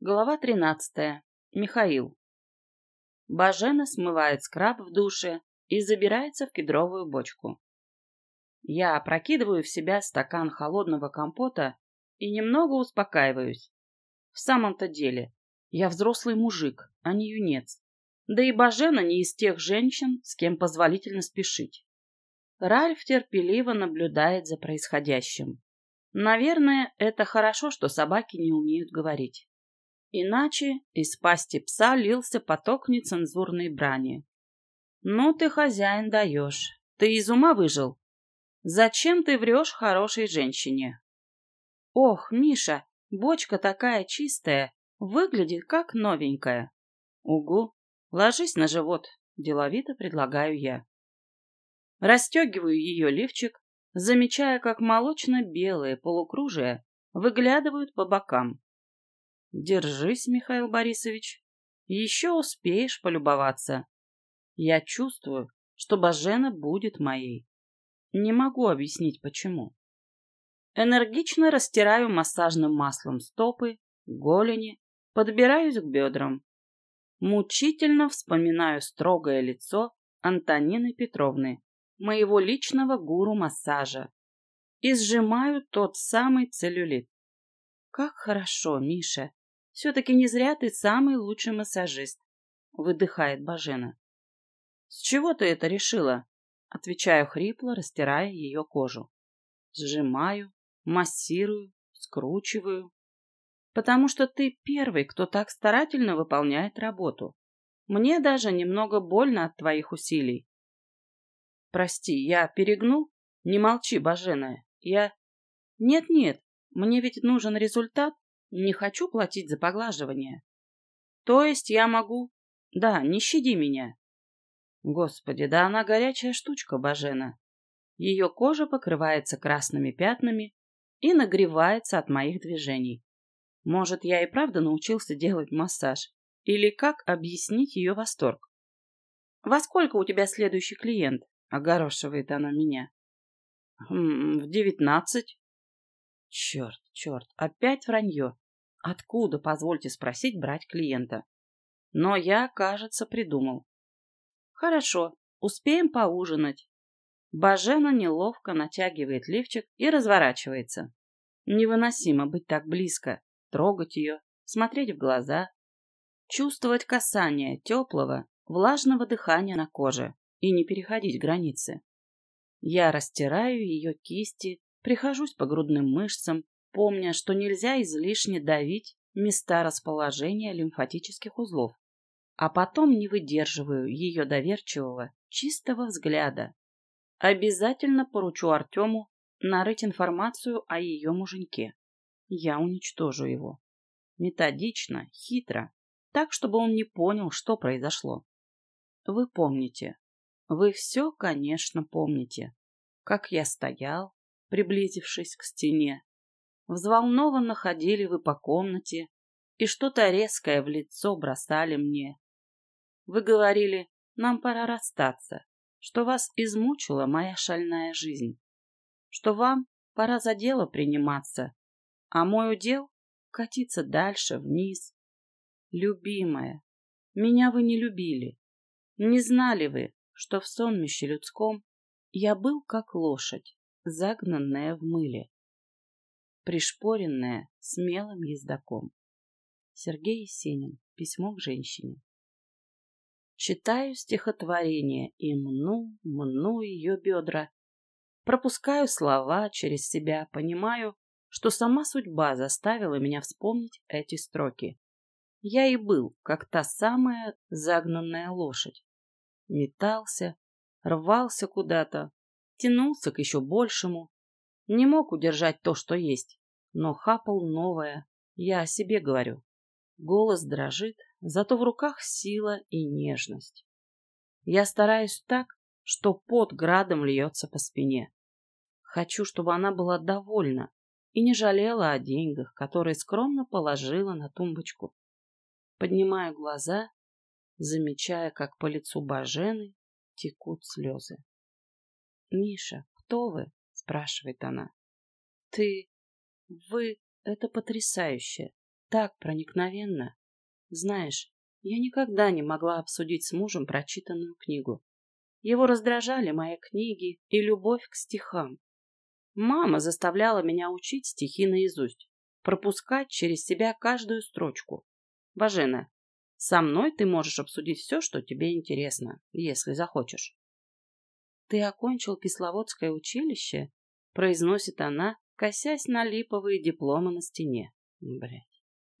Глава тринадцатая. Михаил. Бажена смывает скраб в душе и забирается в кедровую бочку. Я опрокидываю в себя стакан холодного компота и немного успокаиваюсь. В самом-то деле, я взрослый мужик, а не юнец. Да и Бажена не из тех женщин, с кем позволительно спешить. Ральф терпеливо наблюдает за происходящим. Наверное, это хорошо, что собаки не умеют говорить. Иначе из пасти пса лился поток нецензурной брани. «Ну ты, хозяин, даешь. Ты из ума выжил? Зачем ты врешь хорошей женщине?» «Ох, Миша, бочка такая чистая, выглядит как новенькая». «Угу, ложись на живот», — деловито предлагаю я. Растегиваю ее лифчик, замечая, как молочно-белые полукружия выглядывают по бокам. Держись, Михаил Борисович. Еще успеешь полюбоваться. Я чувствую, что Бажена будет моей. Не могу объяснить, почему. Энергично растираю массажным маслом стопы, голени, подбираюсь к бедрам. Мучительно вспоминаю строгое лицо Антонины Петровны, моего личного гуру массажа, и сжимаю тот самый целлюлит. Как хорошо, Миша, все-таки не зря ты самый лучший массажист, выдыхает Бажена. С чего ты это решила? Отвечаю хрипло, растирая ее кожу. Сжимаю, массирую, скручиваю. Потому что ты первый, кто так старательно выполняет работу. Мне даже немного больно от твоих усилий. Прости, я перегнул? Не молчи, Баженая. Я... Нет-нет, мне ведь нужен результат, не хочу платить за поглаживание. То есть я могу... Да, не щади меня. Господи, да она горячая штучка, Бажена. Ее кожа покрывается красными пятнами и нагревается от моих движений. Может, я и правда научился делать массаж? Или как объяснить ее восторг? «Во сколько у тебя следующий клиент?» — огорошивает она меня. «Хм, «В девятнадцать». Черт, черт, опять вранье. Откуда, позвольте спросить, брать клиента? Но я, кажется, придумал. Хорошо, успеем поужинать. Бажена неловко натягивает лифчик и разворачивается. Невыносимо быть так близко, трогать ее, смотреть в глаза, чувствовать касание теплого, влажного дыхания на коже и не переходить границы. Я растираю ее кисти, Прихожусь по грудным мышцам, помня, что нельзя излишне давить места расположения лимфатических узлов. А потом не выдерживаю ее доверчивого, чистого взгляда. Обязательно поручу Артему нарыть информацию о ее муженьке. Я уничтожу его. Методично, хитро, так, чтобы он не понял, что произошло. Вы помните. Вы все, конечно, помните. Как я стоял, приблизившись к стене. Взволнованно ходили вы по комнате и что-то резкое в лицо бросали мне. Вы говорили, нам пора расстаться, что вас измучила моя шальная жизнь, что вам пора за дело приниматься, а мой удел — катиться дальше, вниз. Любимая, меня вы не любили. Не знали вы, что в сонмище людском я был как лошадь, загнанная в мыле, пришпоренная смелым ездаком. Сергей Есенин. Письмо к женщине. Читаю стихотворение и мну, мну ее бедра. Пропускаю слова через себя, понимаю, что сама судьба заставила меня вспомнить эти строки. Я и был, как та самая загнанная лошадь. Метался, рвался куда-то, тянулся к еще большему. Не мог удержать то, что есть, но хапал новое. Я о себе говорю. Голос дрожит, зато в руках сила и нежность. Я стараюсь так, что под градом льется по спине. Хочу, чтобы она была довольна и не жалела о деньгах, которые скромно положила на тумбочку. Поднимаю глаза, замечая, как по лицу Бажены текут слезы. «Миша, кто вы?» — спрашивает она. «Ты... Вы... Это потрясающе. так проникновенно. Знаешь, я никогда не могла обсудить с мужем прочитанную книгу. Его раздражали мои книги и любовь к стихам. Мама заставляла меня учить стихи наизусть, пропускать через себя каждую строчку. Бажена, со мной ты можешь обсудить все, что тебе интересно, если захочешь. Ты окончил Кисловодское училище? Произносит она, косясь на липовые дипломы на стене. Блять.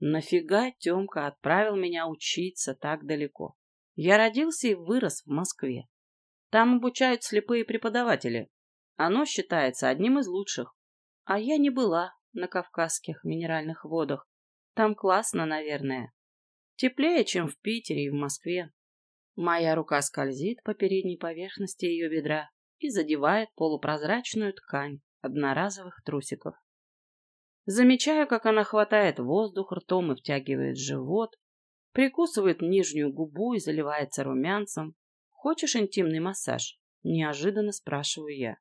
Нафига Тёмка отправил меня учиться так далеко? Я родился и вырос в Москве. Там обучают слепые преподаватели. Оно считается одним из лучших. А я не была на Кавказских минеральных водах. Там классно, наверное. Теплее, чем в Питере и в Москве. Моя рука скользит по передней поверхности ее бедра и задевает полупрозрачную ткань одноразовых трусиков. Замечаю, как она хватает воздух ртом и втягивает живот, прикусывает нижнюю губу и заливается румянцем. «Хочешь интимный массаж?» – неожиданно спрашиваю я.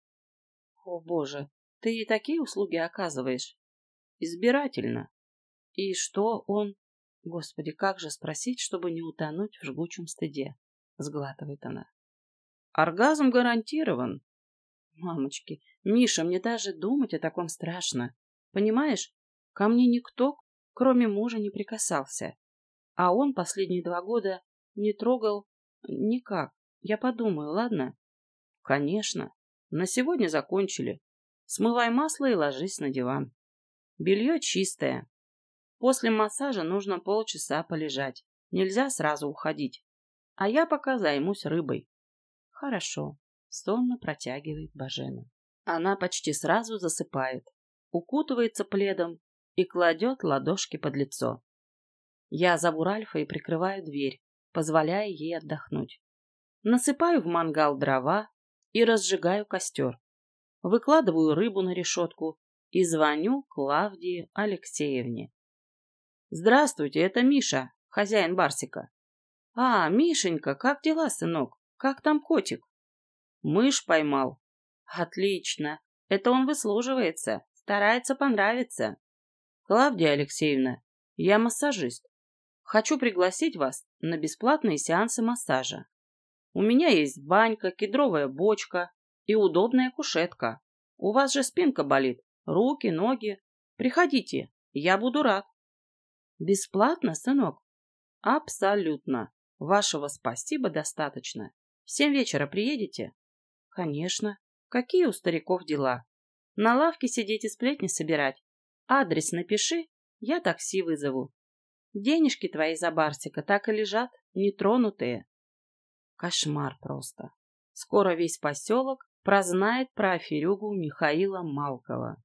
«О, боже, ты и такие услуги оказываешь?» «Избирательно». «И что он...» «Господи, как же спросить, чтобы не утонуть в жгучем стыде?» – сглатывает она. «Оргазм гарантирован». «Мамочки, Миша, мне даже думать о таком страшно. Понимаешь, ко мне никто, кроме мужа, не прикасался. А он последние два года не трогал никак. Я подумаю, ладно? Конечно. На сегодня закончили. Смывай масло и ложись на диван. Белье чистое. После массажа нужно полчаса полежать. Нельзя сразу уходить. А я пока займусь рыбой. Хорошо. Сонно протягивает Бажена. Она почти сразу засыпает укутывается пледом и кладет ладошки под лицо. Я зову Ральфа и прикрываю дверь, позволяя ей отдохнуть. Насыпаю в мангал дрова и разжигаю костер. Выкладываю рыбу на решетку и звоню Клавдии Алексеевне. «Здравствуйте, это Миша, хозяин Барсика». «А, Мишенька, как дела, сынок? Как там котик?» «Мышь поймал». «Отлично, это он выслуживается. Старается понравиться. Клавдия Алексеевна, я массажист. Хочу пригласить вас на бесплатные сеансы массажа. У меня есть банька, кедровая бочка и удобная кушетка. У вас же спинка болит, руки, ноги. Приходите, я буду рад. Бесплатно, сынок? Абсолютно. Вашего спасибо достаточно. В семь вечера приедете? Конечно. Какие у стариков дела? На лавке сидеть и сплетни собирать. Адрес напиши, я такси вызову. Денежки твои за Барсика так и лежат, нетронутые. Кошмар просто. Скоро весь поселок прознает про аферюгу Михаила Малкова.